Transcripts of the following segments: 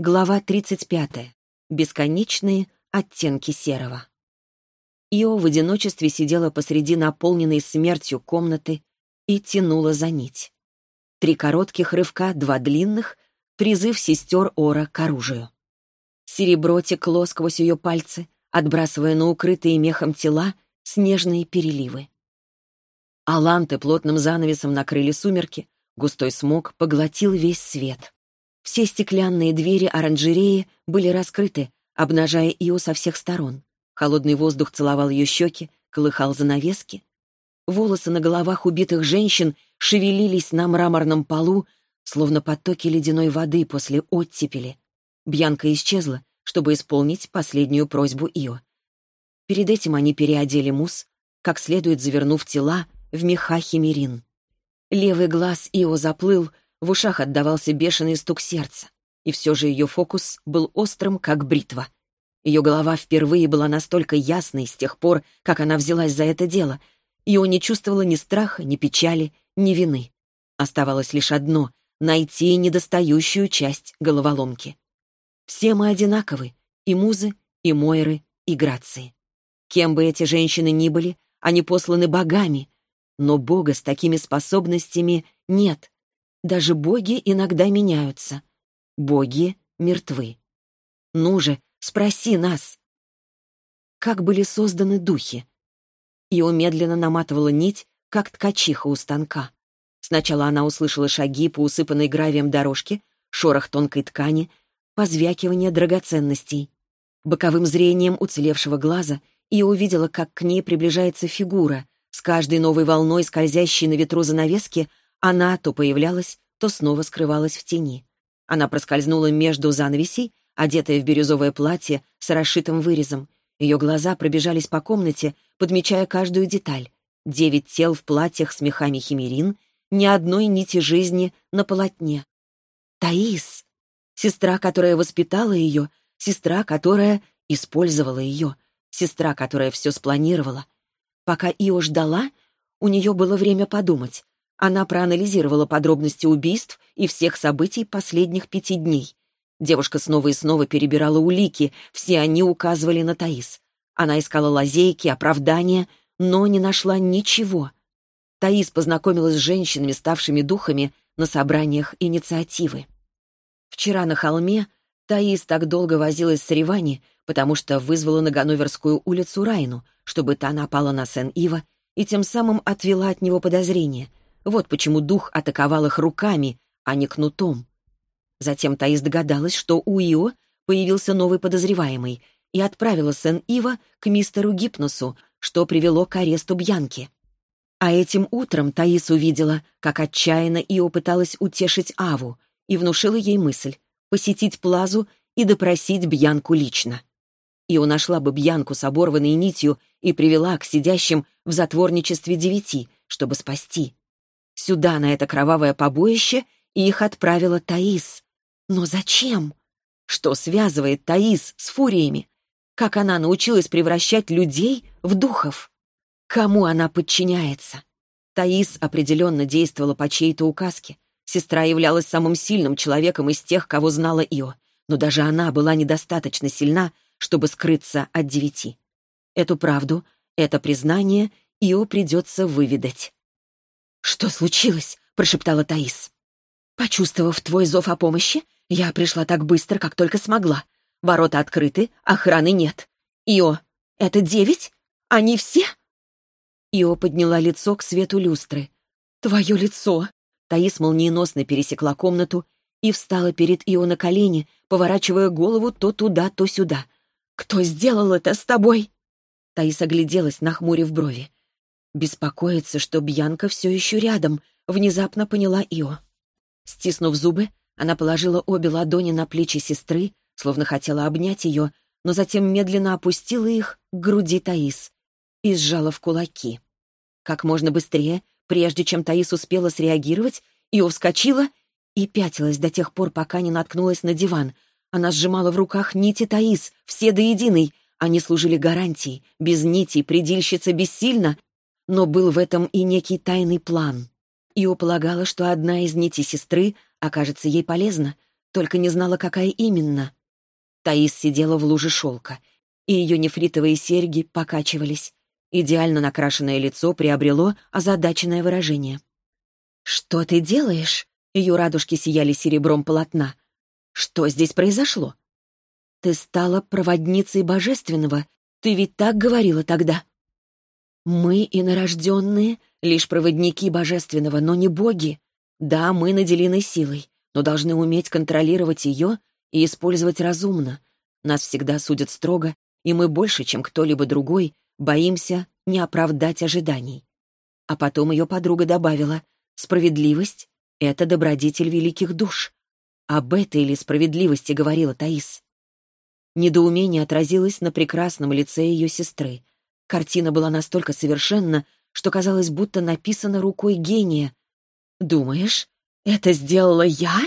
Глава 35. Бесконечные оттенки серого. Ио в одиночестве сидела посреди наполненной смертью комнаты и тянула за нить. Три коротких рывка, два длинных, призыв сестер Ора к оружию. Серебро текло сквозь ее пальцы, отбрасывая на укрытые мехом тела снежные переливы. Аланты плотным занавесом накрыли сумерки, густой смог поглотил весь свет. Все стеклянные двери оранжереи были раскрыты, обнажая Ио со всех сторон. Холодный воздух целовал ее щеки, колыхал занавески. Волосы на головах убитых женщин шевелились на мраморном полу, словно потоки ледяной воды после оттепели. Бьянка исчезла, чтобы исполнить последнюю просьбу Ио. Перед этим они переодели мус, как следует завернув тела в меха химерин. Левый глаз Ио заплыл, в ушах отдавался бешеный стук сердца, и все же ее фокус был острым, как бритва. Ее голова впервые была настолько ясной с тех пор, как она взялась за это дело. Ио не чувствовала ни страха, ни печали, ни вины. Оставалось лишь одно — найти недостающую часть головоломки. Все мы одинаковы — и музы, и мойры, и грации. Кем бы эти женщины ни были, они посланы богами. Но бога с такими способностями нет. Даже боги иногда меняются. Боги мертвы. Ну же, спроси нас. Как были созданы духи? Ио медленно наматывала нить, как ткачиха у станка. Сначала она услышала шаги по усыпанной гравием дорожке, шорох тонкой ткани, позвякивание драгоценностей. Боковым зрением уцелевшего глаза Ио увидела, как к ней приближается фигура. С каждой новой волной, скользящей на ветру занавески, она то появлялась, то снова скрывалась в тени. Она проскользнула между занавесей, одетая в бирюзовое платье с расшитым вырезом. Ее глаза пробежались по комнате, подмечая каждую деталь. Девять тел в платьях с мехами химерин, ни одной нити жизни на полотне. Таис! Сестра, которая воспитала ее, сестра, которая использовала ее, сестра, которая все спланировала. Пока Ио ждала, у нее было время подумать. Она проанализировала подробности убийств и всех событий последних пяти дней. Девушка снова и снова перебирала улики, все они указывали на Таис. Она искала лазейки, оправдания, но не нашла ничего. Таис познакомилась с женщинами, ставшими духами, на собраниях инициативы. Вчера на холме Таис так долго возилась с Ривани, потому что вызвала на Ганноверскую улицу Райну, чтобы та напала на Сен-Ива и тем самым отвела от него подозрения. Вот почему дух атаковал их руками, а не кнутом. Затем Таис догадалась, что у Ио появился новый подозреваемый и отправила Сен-Ива к мистеру Гипносу, что привело к аресту Бьянки. А этим утром Таис увидела, как отчаянно Ио пыталась утешить Аву и внушила ей мысль посетить Плазу и допросить Бьянку лично. Ио нашла бы Бьянку с оборванной нитью и привела к сидящим в затворничестве девяти, чтобы спасти. Сюда, на это кровавое побоище, их отправила Таис. Но зачем? Что связывает Таис с фуриями? Как она научилась превращать людей в духов? Кому она подчиняется? Таис определенно действовала по чьей-то указке. Сестра являлась самым сильным человеком из тех, кого знала Ио, но даже она была недостаточно сильна, чтобы скрыться от девяти. Эту правду, это признание Ио придется выведать. «Что случилось?» — прошептала Таис. «Почувствовав твой зов о помощи, я пришла так быстро, как только смогла. Ворота открыты, охраны нет. Ио, это девять? Они все?» Ио подняла лицо к свету люстры. «Твое лицо!» Таис молниеносно пересекла комнату и встала перед Ио на колени, поворачивая голову то туда, то сюда. «Кто сделал это с тобой?» Таис огляделась, нахмурив брови. Беспокоится, что Бьянка все еще рядом, внезапно поняла Ио. Стиснув зубы, она положила обе ладони на плечи сестры, словно хотела обнять ее, но затем медленно опустила их к груди Таис и сжала в кулаки. Как можно быстрее, прежде чем Таис успела среагировать, Ио вскочила и пятилась до тех пор, пока не наткнулась на диван. Она сжимала в руках нити Таис, все до единой. Они служили гарантией. Без нитей предильщица бессильна, но был в этом и некий тайный план. Ио полагала, что одна из нитей сестры окажется ей полезна, только не знала, какая именно. Таис сидела в луже шелка, и ее нефритовые серьги покачивались. Идеально накрашенное лицо приобрело озадаченное выражение. «Что ты делаешь?» Ее радужки сияли серебром полотна. «Что здесь произошло?» «Ты стала проводницей божественного. Ты ведь так говорила тогда?» «Мы, инорожденные, лишь проводники божественного, но не боги. Да, мы наделены силой, но должны уметь контролировать ее и использовать разумно. Нас всегда судят строго, и мы больше, чем кто-либо другой, боимся не оправдать ожиданий. А потом ее подруга добавила, справедливость — это добродетель великих душ. Об этой ли справедливости говорила Таис? Недоумение отразилось на прекрасном лице ее сестры. Картина была настолько совершенна, что казалось, будто написана рукой гения. «Думаешь, это сделала я?»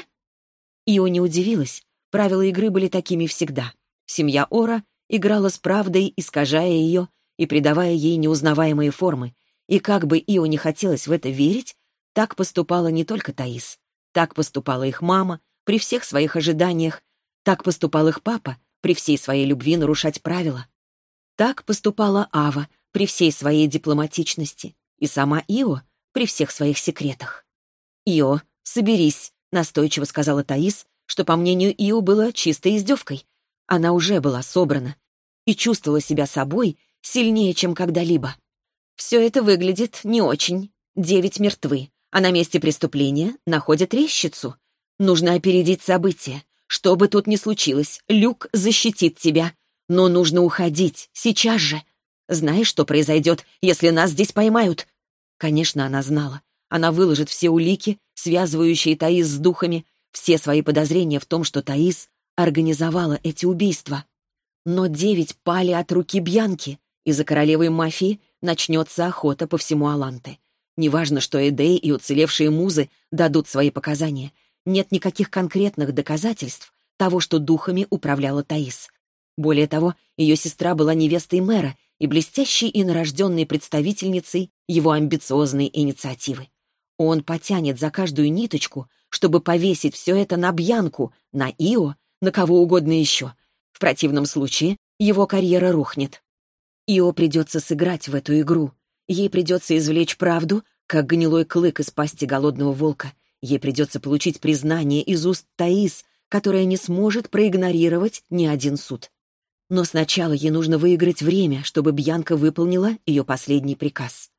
Ио не удивилась. Правила игры были такими всегда. Семья Ора играла с правдой, искажая ее и придавая ей неузнаваемые формы. И как бы Ио не хотелось в это верить, так поступала не только Таис. Так поступала их мама при всех своих ожиданиях. Так поступал их папа при всей своей любви нарушать правила. Так поступала Ава при всей своей дипломатичности. И сама Ио при всех своих секретах. «Ио, соберись», — настойчиво сказала Таис, что, по мнению Ио, было чистой издевкой. Она уже была собрана и чувствовала себя собой сильнее, чем когда-либо. Все это выглядит не очень. Девять мертвы, а на месте преступления находят резчицу. Нужно опередить события. Что бы тут ни случилось, Люк защитит тебя. Но нужно уходить, сейчас же. Знаешь, что произойдет, если нас здесь поймают?» Конечно, она знала. Она выложит все улики, связывающие Таис с духами, все свои подозрения в том, что Таис организовала эти убийства. Но девять пали от руки Бьянки, и за королевой мафии начнется охота по всему Аланте. Неважно, что Эдей и уцелевшие музы дадут свои показания. Нет никаких конкретных доказательств того, что духами управляла Таис. Более того, ее сестра была невестой мэра и блестящей и нарожденной представительницей его амбициозной инициативы. Он потянет за каждую ниточку, чтобы повесить все это на Бьянку, на Ио, на кого угодно еще. В противном случае его карьера рухнет. Ио придется сыграть в эту игру. Ей придется извлечь правду, как гнилой клык из пасти голодного волка. Ей придется получить признание из уст Таис, которая не сможет проигнорировать ни один суд. Но сначала ей нужно выиграть время, чтобы Бьянка выполнила ее последний приказ.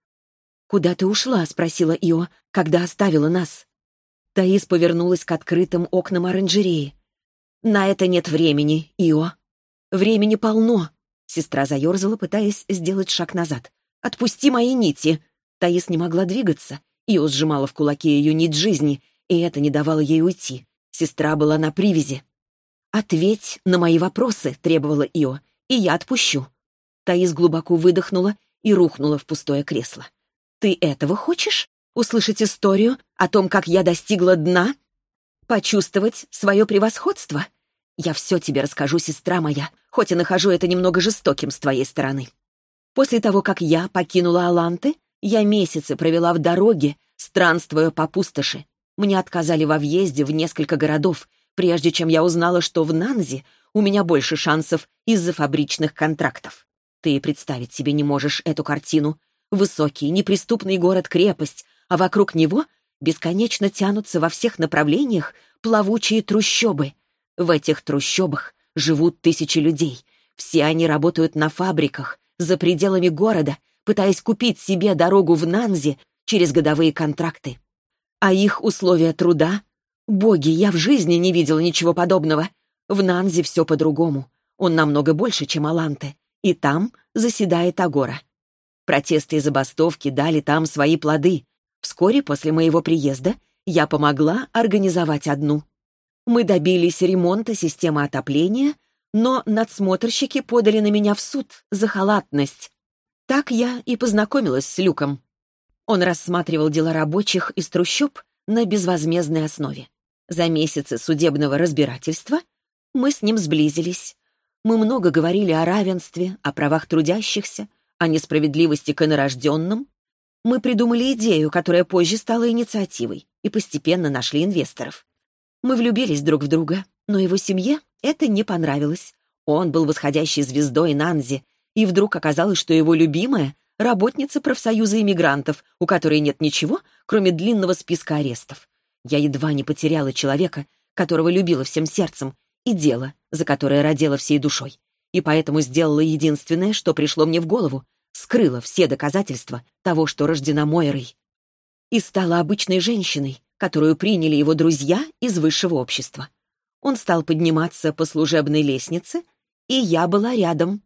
«Куда ты ушла?» — спросила Ио, когда оставила нас. Таис повернулась к открытым окнам оранжереи. «На это нет времени, Ио. Времени полно». Сестра заерзала, пытаясь сделать шаг назад. «Отпусти мои нити!» Таис не могла двигаться. Ио сжимала в кулаке ее нить жизни, и это не давало ей уйти. Сестра была на привязи. «Ответь на мои вопросы», — требовала Ио, — «и я отпущу». Таис глубоко выдохнула и рухнула в пустое кресло. «Ты этого хочешь? Услышать историю о том, как я достигла дна? Почувствовать свое превосходство? Я все тебе расскажу, сестра моя, хоть и нахожу это немного жестоким с твоей стороны. После того, как я покинула Аланты, я месяцы провела в дороге, странствуя по пустоши. Мне отказали во въезде в несколько городов, прежде чем я узнала, что в Нанзе у меня больше шансов из-за фабричных контрактов. Ты представить себе не можешь эту картину. Высокий, неприступный город-крепость, а вокруг него бесконечно тянутся во всех направлениях плавучие трущобы. В этих трущобах живут тысячи людей. Все они работают на фабриках, за пределами города, пытаясь купить себе дорогу в Нанзе через годовые контракты. А их условия труда Боги, я в жизни не видела ничего подобного. В Нанзе все по-другому. Он намного больше, чем Аланте. И там заседает Агора. Протесты и забастовки дали там свои плоды. Вскоре после моего приезда я помогла организовать одну. Мы добились ремонта системы отопления, но надсмотрщики подали на меня в суд за халатность. Так я и познакомилась с Люком. Он рассматривал дела рабочих из трущоб на безвозмездной основе. За месяцы судебного разбирательства мы с ним сблизились. Мы много говорили о равенстве, о правах трудящихся, о несправедливости к инорожденным. Мы придумали идею, которая позже стала инициативой, и постепенно нашли инвесторов. Мы влюбились друг в друга, но его семье это не понравилось. Он был восходящей звездой Нанзи, и вдруг оказалось, что его любимая — работница профсоюза иммигрантов, у которой нет ничего, кроме длинного списка арестов. Я едва не потеряла человека, которого любила всем сердцем, и дело, за которое родила всей душой. И поэтому сделала единственное, что пришло мне в голову — скрыла все доказательства того, что рождена Мойрой. И стала обычной женщиной, которую приняли его друзья из высшего общества. Он стал подниматься по служебной лестнице, и я была рядом.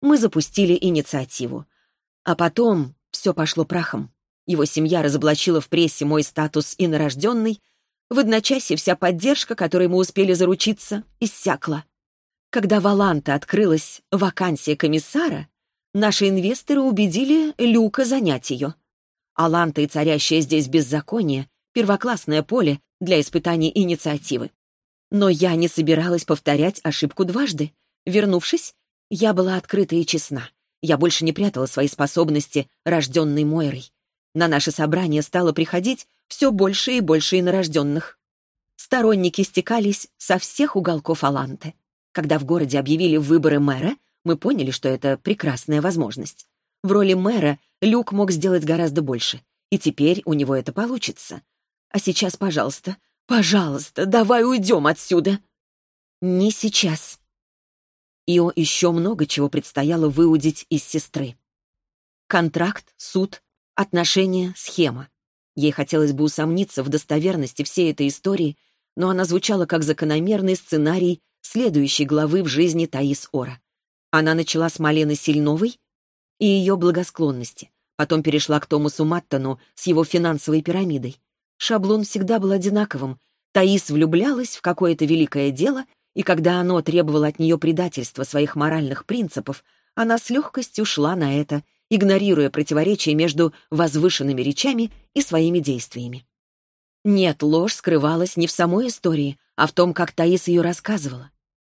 Мы запустили инициативу. А потом все пошло прахом. Его семья разоблачила в прессе мой статус инорожденный, в одночасье вся поддержка, которой мы успели заручиться, иссякла. Когда в Аланте открылась вакансия комиссара, наши инвесторы убедили Люка занять ее. Аланта и царящее здесь беззаконие — первоклассное поле для испытаний инициативы. Но я не собиралась повторять ошибку дважды. Вернувшись, я была открыта и честна. Я больше не прятала свои способности, рожденной Мойрой. На наше собрание стало приходить все больше и больше инорожденных. Сторонники стекались со всех уголков Аланты. Когда в городе объявили выборы мэра, мы поняли, что это прекрасная возможность. В роли мэра Люк мог сделать гораздо больше, и теперь у него это получится. А сейчас, пожалуйста, пожалуйста, давай уйдем отсюда. Не сейчас. Ио еще много чего предстояло выудить из сестры. Контракт, суд, отношения, схема. Ей хотелось бы усомниться в достоверности всей этой истории, но она звучала как закономерный сценарий следующей главы в жизни Таис Ора. Она начала с Малены Сильновой и ее благосклонности, потом перешла к Томасу Маттону с его финансовой пирамидой. Шаблон всегда был одинаковым. Таис влюблялась в какое-то великое дело, и когда оно требовало от нее предательства своих моральных принципов, она с легкостью шла на это игнорируя противоречия между возвышенными речами и своими действиями. Нет, ложь скрывалась не в самой истории, а в том, как Таис ее рассказывала.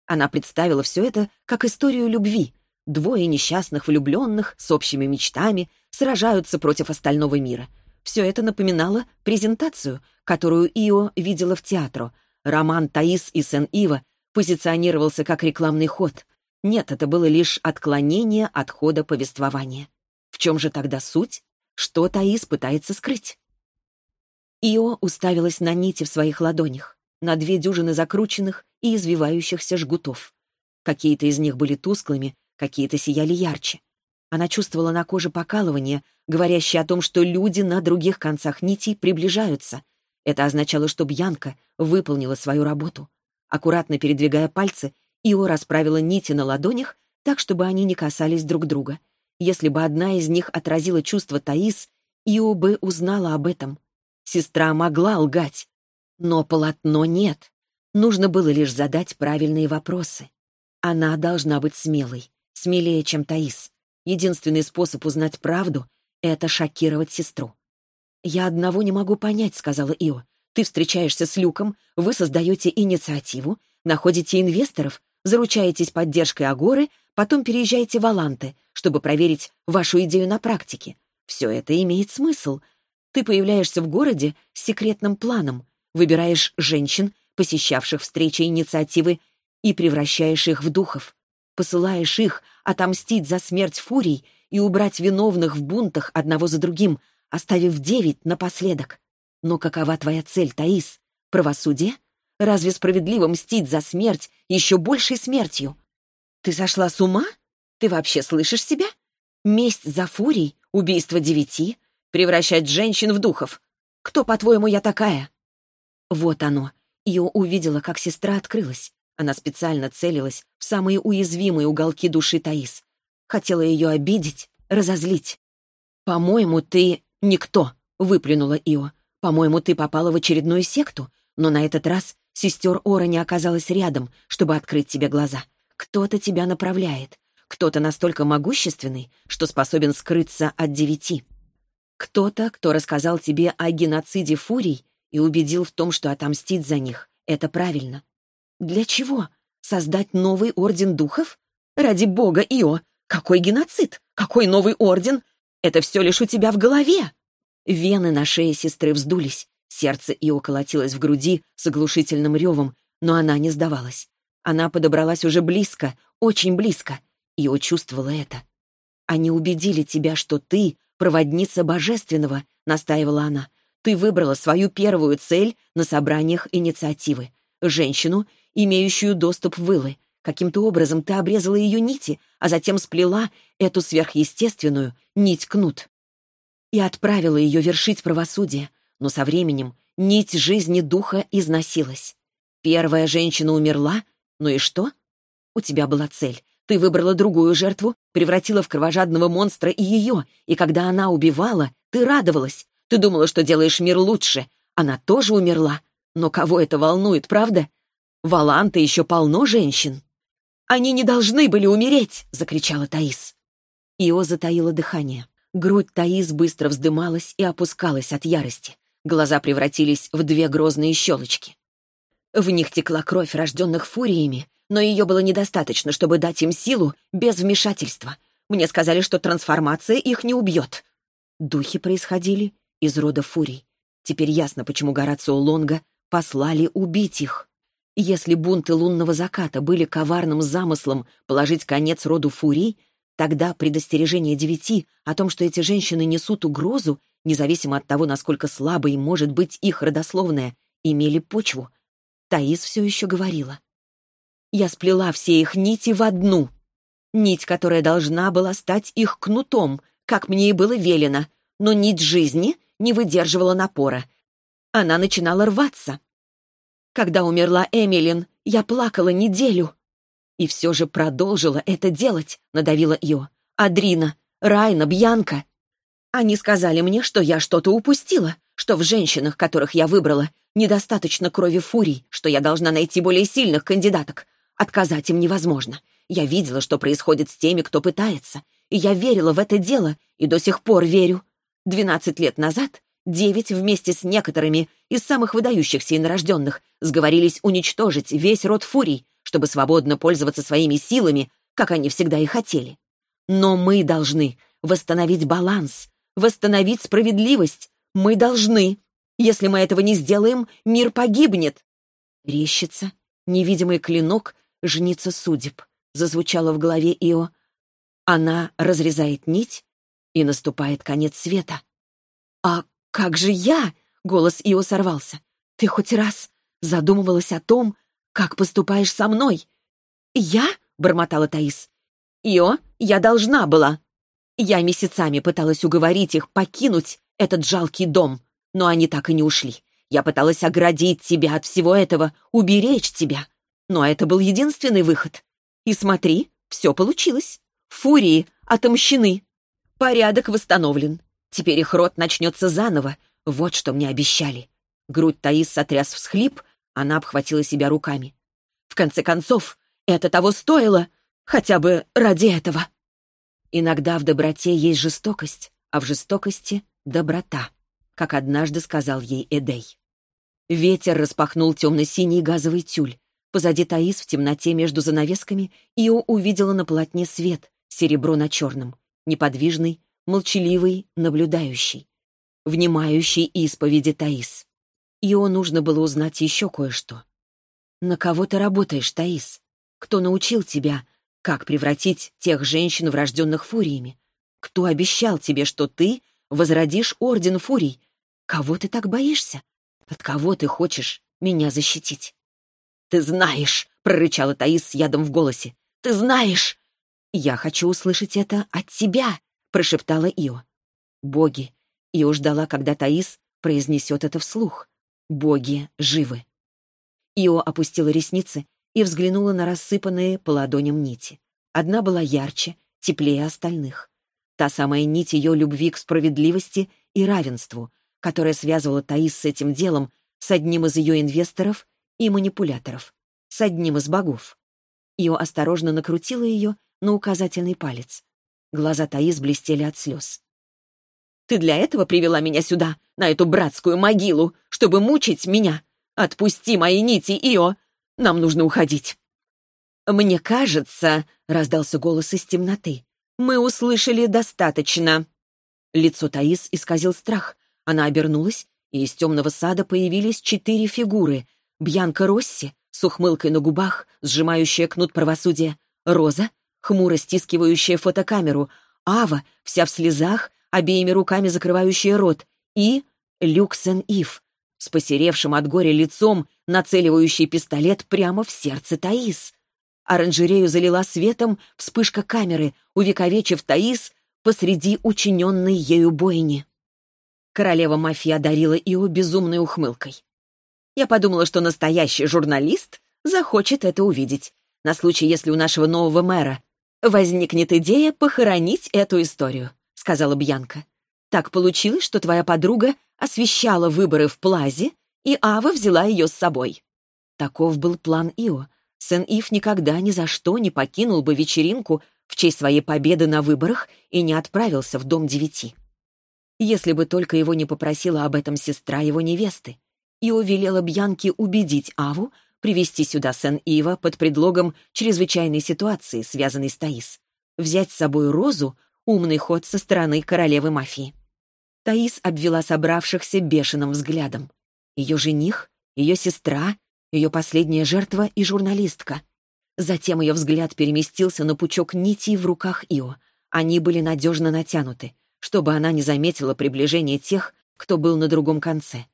Она представила все это как историю любви. Двое несчастных влюбленных с общими мечтами сражаются против остального мира. Все это напоминало презентацию, которую Ио видела в театру. Роман «Таис и Сен-Ива» позиционировался как рекламный ход. Нет, это было лишь отклонение от хода повествования. В чем же тогда суть? Что Таис пытается скрыть? Ио уставилась на нити в своих ладонях, на две дюжины закрученных и извивающихся жгутов. Какие-то из них были тусклыми, какие-то сияли ярче. Она чувствовала на коже покалывание, говорящее о том, что люди на других концах нитей приближаются. Это означало, что Бьянка выполнила свою работу. Аккуратно передвигая пальцы, Ио расправила нити на ладонях так, чтобы они не касались друг друга — если бы одна из них отразила чувство Таис, Ио бы узнала об этом. Сестра могла лгать. Но полотно нет. Нужно было лишь задать правильные вопросы. Она должна быть смелой, смелее, чем Таис. Единственный способ узнать правду — это шокировать сестру. «Я одного не могу понять», — сказала Ио. «Ты встречаешься с Люком, вы создаете инициативу, находите инвесторов, заручаетесь поддержкой Агоры, потом переезжаете в Аланте, чтобы проверить вашу идею на практике. Все это имеет смысл. Ты появляешься в городе с секретным планом, выбираешь женщин, посещавших встречи инициативы, и превращаешь их в духов. Посылаешь их отомстить за смерть фурий и убрать виновных в бунтах одного за другим, оставив девять напоследок. Но какова твоя цель, Таис? Правосудие? Разве справедливо мстить за смерть еще большей смертью? Ты сошла с ума? Ты вообще слышишь себя? Месть за фурий, убийство девяти, превращать женщин в духов. Кто, по-твоему, я такая? Вот оно. Ее увидела, как сестра открылась. Она специально целилась в самые уязвимые уголки души Таис. Хотела ее обидеть, разозлить. «По-моему, ты никто», — выплюнула Ио. «По-моему, ты попала в очередную секту, но на этот раз Сестер Ора не оказалась рядом, чтобы открыть тебе глаза. Кто-то тебя направляет. Кто-то настолько могущественный, что способен скрыться от девяти. Кто-то, кто рассказал тебе о геноциде фурий и убедил в том, что отомстить за них — это правильно. Для чего? Создать новый орден духов? Ради бога, Ио! Какой геноцид? Какой новый орден? Это все лишь у тебя в голове!» Вены на шее сестры вздулись, Сердце Ио колотилось в груди с оглушительным ревом, но она не сдавалась. Она подобралась уже близко, очень близко. Ио чувствовала это. «Они убедили тебя, что ты — проводница божественного», — настаивала она. «Ты выбрала свою первую цель на собраниях инициативы. Женщину, имеющую доступ в вылы. Каким-то образом ты обрезала ее нити, а затем сплела эту сверхъестественную нить кнут. И отправила ее вершить правосудие. Но со временем нить жизни духа износилась. Первая женщина умерла, ну и что? У тебя была цель. Ты выбрала другую жертву, превратила в кровожадного монстра и ее, и когда она убивала, ты радовалась. Ты думала, что делаешь мир лучше. Она тоже умерла. Но кого это волнует, правда? В еще полно женщин. «Они не должны были умереть!» — закричала Таис. Ио затаила дыхание. Грудь Таис быстро вздымалась и опускалась от ярости. Глаза превратились в две грозные щелочки. В них текла кровь рожденных фуриями, но ее было недостаточно, чтобы дать им силу без вмешательства. Мне сказали, что трансформация их не убьет. Духи происходили из рода фурий. Теперь ясно, почему Горацио Лонга послали убить их. Если бунты лунного заката были коварным замыслом положить конец роду фурий, тогда предостережение девяти о том, что эти женщины несут угрозу, независимо от того, насколько слабой может быть их родословная, имели почву. Таис все еще говорила. «Я сплела все их нити в одну. Нить, которая должна была стать их кнутом, как мне и было велено, но нить жизни не выдерживала напора. Она начинала рваться. Когда умерла Эмилин, я плакала неделю. И все же продолжила это делать, надавила Ио. Адрина, Райна, Бьянка. Они сказали мне, что я что-то упустила, что в женщинах, которых я выбрала, Недостаточно крови фурий, что я должна найти более сильных кандидаток. Отказать им невозможно. Я видела, что происходит с теми, кто пытается. И я верила в это дело, и до сих пор верю. Двенадцать лет назад девять вместе с некоторыми из самых выдающихся инорожденных сговорились уничтожить весь род фурий, чтобы свободно пользоваться своими силами, как они всегда и хотели. Но мы должны восстановить баланс, восстановить справедливость. Мы должны. Если мы этого не сделаем, мир погибнет. Рещится, невидимый клинок, жница судеб. Зазвучало в голове Ио. Она разрезает нить, и наступает конец света. «А как же я?» — голос Ио сорвался. «Ты хоть раз задумывалась о том, как поступаешь со мной?» «Я?» — бормотала Таис. «Ио, я должна была. Я месяцами пыталась уговорить их покинуть этот жалкий дом но они так и не ушли. Я пыталась оградить тебя от всего этого, уберечь тебя. Но это был единственный выход. И смотри, все получилось. Фурии отомщены. Порядок восстановлен. Теперь их рот начнется заново. Вот что мне обещали. Грудь Таис сотряс всхлип, она обхватила себя руками. В конце концов, это того стоило, хотя бы ради этого. Иногда в доброте есть жестокость, а в жестокости — доброта как однажды сказал ей Эдей. Ветер распахнул темно-синий газовый тюль. Позади Таис в темноте между занавесками Ио увидела на полотне свет, серебро на черном, неподвижный, молчаливый, наблюдающий, внимающий исповеди Таис. Ио нужно было узнать еще кое-что. «На кого ты работаешь, Таис? Кто научил тебя, как превратить тех женщин в рожденных фуриями? Кто обещал тебе, что ты возродишь Орден Фурий, Кого ты так боишься? От кого ты хочешь меня защитить? «Ты знаешь!» — прорычала Таис с ядом в голосе. «Ты знаешь!» «Я хочу услышать это от тебя!» — прошептала Ио. «Боги!» Ио ждала, когда Таис произнесет это вслух. «Боги живы!» Ио опустила ресницы и взглянула на рассыпанные по ладоням нити. Одна была ярче, теплее остальных. Та самая нить ее любви к справедливости и равенству, которая связывала Таис с этим делом, с одним из ее инвесторов и манипуляторов, с одним из богов. Ио осторожно накрутила ее на указательный палец. Глаза Таис блестели от слез. «Ты для этого привела меня сюда, на эту братскую могилу, чтобы мучить меня? Отпусти мои нити, Ио! Нам нужно уходить!» «Мне кажется», — раздался голос из темноты, — «мы услышали достаточно». Лицо Таис исказил страх, она обернулась и из темного сада появились четыре фигуры. Бьянка Росси с ухмылкой на губах, сжимающая кнут правосудия, Роза, хмуро стискивающая фотокамеру, Ава, вся в слезах, обеими руками закрывающая рот, и Люксен Ив, с посеревшим от горя лицом, нацеливающий пистолет прямо в сердце Таис. Оранжерею залила светом вспышка камеры, увековечив Таис посреди учиненной ею бойни. Королева мафии одарила Ио безумной ухмылкой. Я подумала, что настоящий журналист захочет это увидеть, на случай, если у нашего нового мэра возникнет идея похоронить эту историю, сказала Бьянка. Так получилось, что твоя подруга освещала выборы в Плазе, и Ава взяла ее с собой. Таков был план Ио. Сен-Ив никогда ни за что не покинул бы вечеринку в честь своей победы на выборах и не отправился в Дом девяти. Если бы только его не попросила об этом сестра его невесты. Ио велела Бьянке убедить Аву привести сюда Сен-Ива под предлогом чрезвычайной ситуации, связанной с Таис. Взять с собой Розу — умный ход со стороны королевы мафии. Таис обвела собравшихся бешеным взглядом. Ее жених, ее сестра, ее последняя жертва и журналистка. Затем ее взгляд переместился на пучок нитей в руках Ио. Они были надежно натянуты, чтобы она не заметила приближение тех, кто был на другом конце.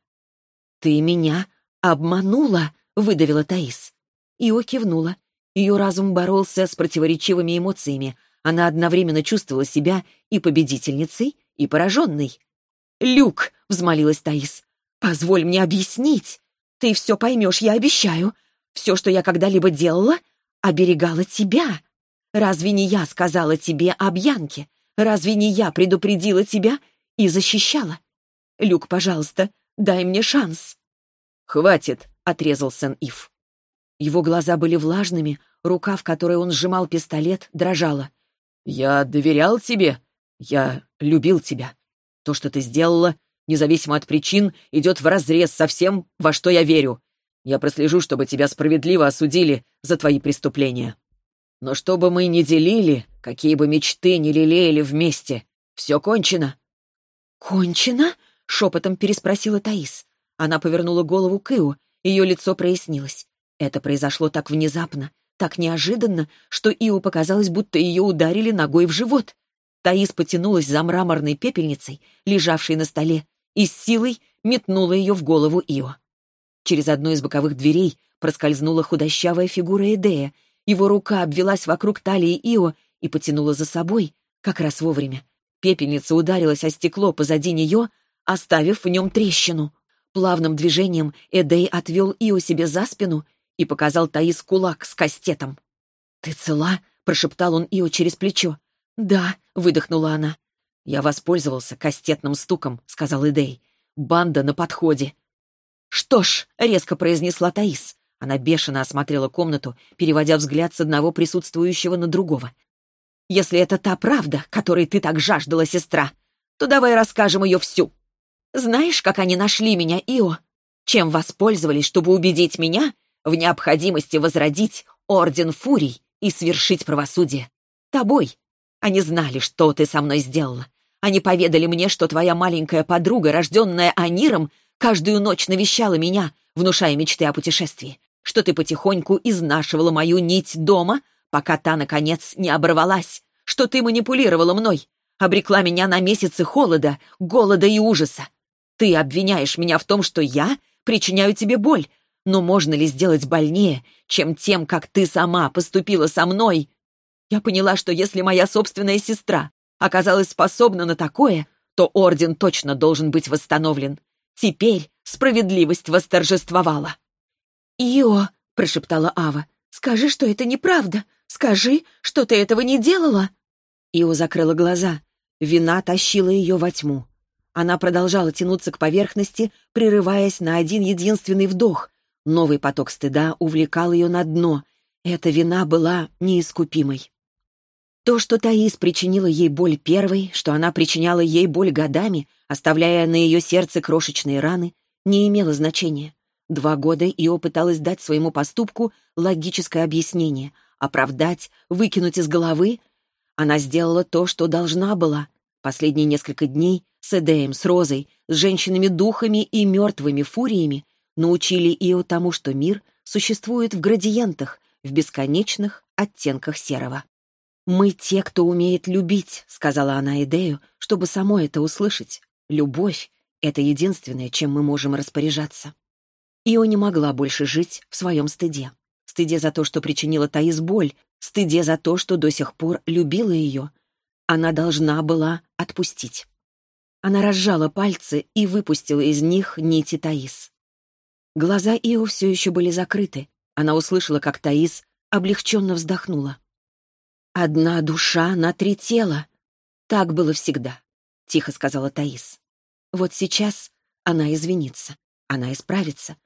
«Ты меня обманула!» — выдавила Таис. Ио кивнула. Ее разум боролся с противоречивыми эмоциями. Она одновременно чувствовала себя и победительницей, и пораженной. «Люк!» — взмолилась Таис. «Позволь мне объяснить. Ты все поймешь, я обещаю. Все, что я когда-либо делала, оберегала тебя. Разве не я сказала тебе об Янке? Разве не я предупредила тебя и защищала? Люк, пожалуйста, дай мне шанс». «Хватит!» — отрезал Сен-Ив. Его глаза были влажными, рука, в которой он сжимал пистолет, дрожала. «Я доверял тебе. Я любил тебя. То, что ты сделала, независимо от причин, идет вразрез со всем, во что я верю. Я прослежу, чтобы тебя справедливо осудили за твои преступления. Но что бы мы ни делили, какие бы мечты ни лелеяли вместе, все кончено». «Кончено?» — шепотом переспросила Таис. Она повернула голову к Иу, ее лицо прояснилось. Это произошло так внезапно, так неожиданно, что Иу показалось, будто ее ударили ногой в живот. Таис потянулась за мраморной пепельницей, лежавшей на столе, и с силой метнула ее в голову Ио. Через одну из боковых дверей проскользнула худощавая фигура Эдея. Его рука обвелась вокруг талии Ио и потянула за собой, как раз вовремя. Пепельница ударилась о стекло позади нее, оставив в нем трещину. Плавным движением Эдей отвел Ио себе за спину и показал Таис кулак с кастетом. «Ты цела?» — прошептал он Ио через плечо. «Да», — выдохнула она. «Я воспользовался кастетным стуком», — сказал Идей. «Банда на подходе». «Что ж», — резко произнесла Таис. Она бешено осмотрела комнату, переводя взгляд с одного присутствующего на другого. «Если это та правда, которой ты так жаждала, сестра, то давай расскажем ее всю. Знаешь, как они нашли меня, Ио? Чем воспользовались, чтобы убедить меня в необходимости возродить Орден Фурий и свершить правосудие? Тобой, они знали, что ты со мной сделала. Они поведали мне, что твоя маленькая подруга, рожденная Аниром, каждую ночь навещала меня, внушая мечты о путешествии, что ты потихоньку изнашивала мою нить дома, пока та, наконец, не оборвалась, что ты манипулировала мной, обрекла меня на месяцы холода, голода и ужаса. Ты обвиняешь меня в том, что я причиняю тебе боль, но можно ли сделать больнее, чем тем, как ты сама поступила со мной, я поняла, что если моя собственная сестра оказалась способна на такое, то орден точно должен быть восстановлен. Теперь справедливость восторжествовала. «Ио», — прошептала Ава, — «скажи, что это неправда. Скажи, что ты этого не делала». Ио закрыла глаза. Вина тащила ее во тьму. Она продолжала тянуться к поверхности, прерываясь на один единственный вдох. Новый поток стыда увлекал ее на дно. Эта вина была неискупимой. То, что Таис причинила ей боль первой, что она причиняла ей боль годами, оставляя на ее сердце крошечные раны, не имело значения. Два года Ио пыталась дать своему поступку логическое объяснение, оправдать, выкинуть из головы. Она сделала то, что должна была. Последние несколько дней с Эдеем, с Розой, с женщинами-духами и мертвыми фуриями научили Ио тому, что мир существует в градиентах, в бесконечных оттенках серого. «Мы те, кто умеет любить», — сказала она Эдею, чтобы само это услышать. «Любовь — это единственное, чем мы можем распоряжаться». Ио не могла больше жить в своем стыде. Стыде за то, что причинила Таис боль, стыде за то, что до сих пор любила ее. Она должна была отпустить. Она разжала пальцы и выпустила из них нити Таис. Глаза Ио все еще были закрыты. Она услышала, как Таис облегченно вздохнула. «Одна душа на три тела. Так было всегда», — тихо сказала Таис. «Вот сейчас она извинится, она исправится,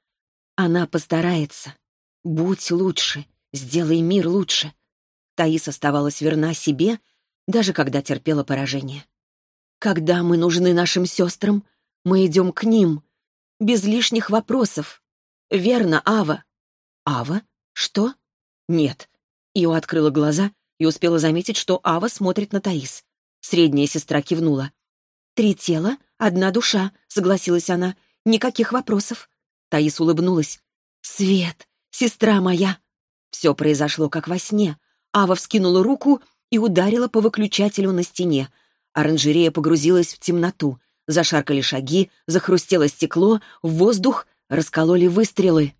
она постарается. Будь лучше, сделай мир лучше. Таис оставалась верна себе, даже когда терпела поражение. Когда мы нужны нашим сестрам, мы идем к ним, без лишних вопросов. Верно, Ава. Ава? Что? Нет. Ио открыла глаза и успела заметить, что Ава смотрит на Таис. Средняя сестра кивнула. «Три тела, одна душа», — согласилась она. «Никаких вопросов». Таис улыбнулась. «Свет, сестра моя!» Все произошло как во сне. Ава вскинула руку и ударила по выключателю на стене. Оранжерея погрузилась в темноту. Зашаркали шаги, захрустело стекло, в воздух раскололи выстрелы.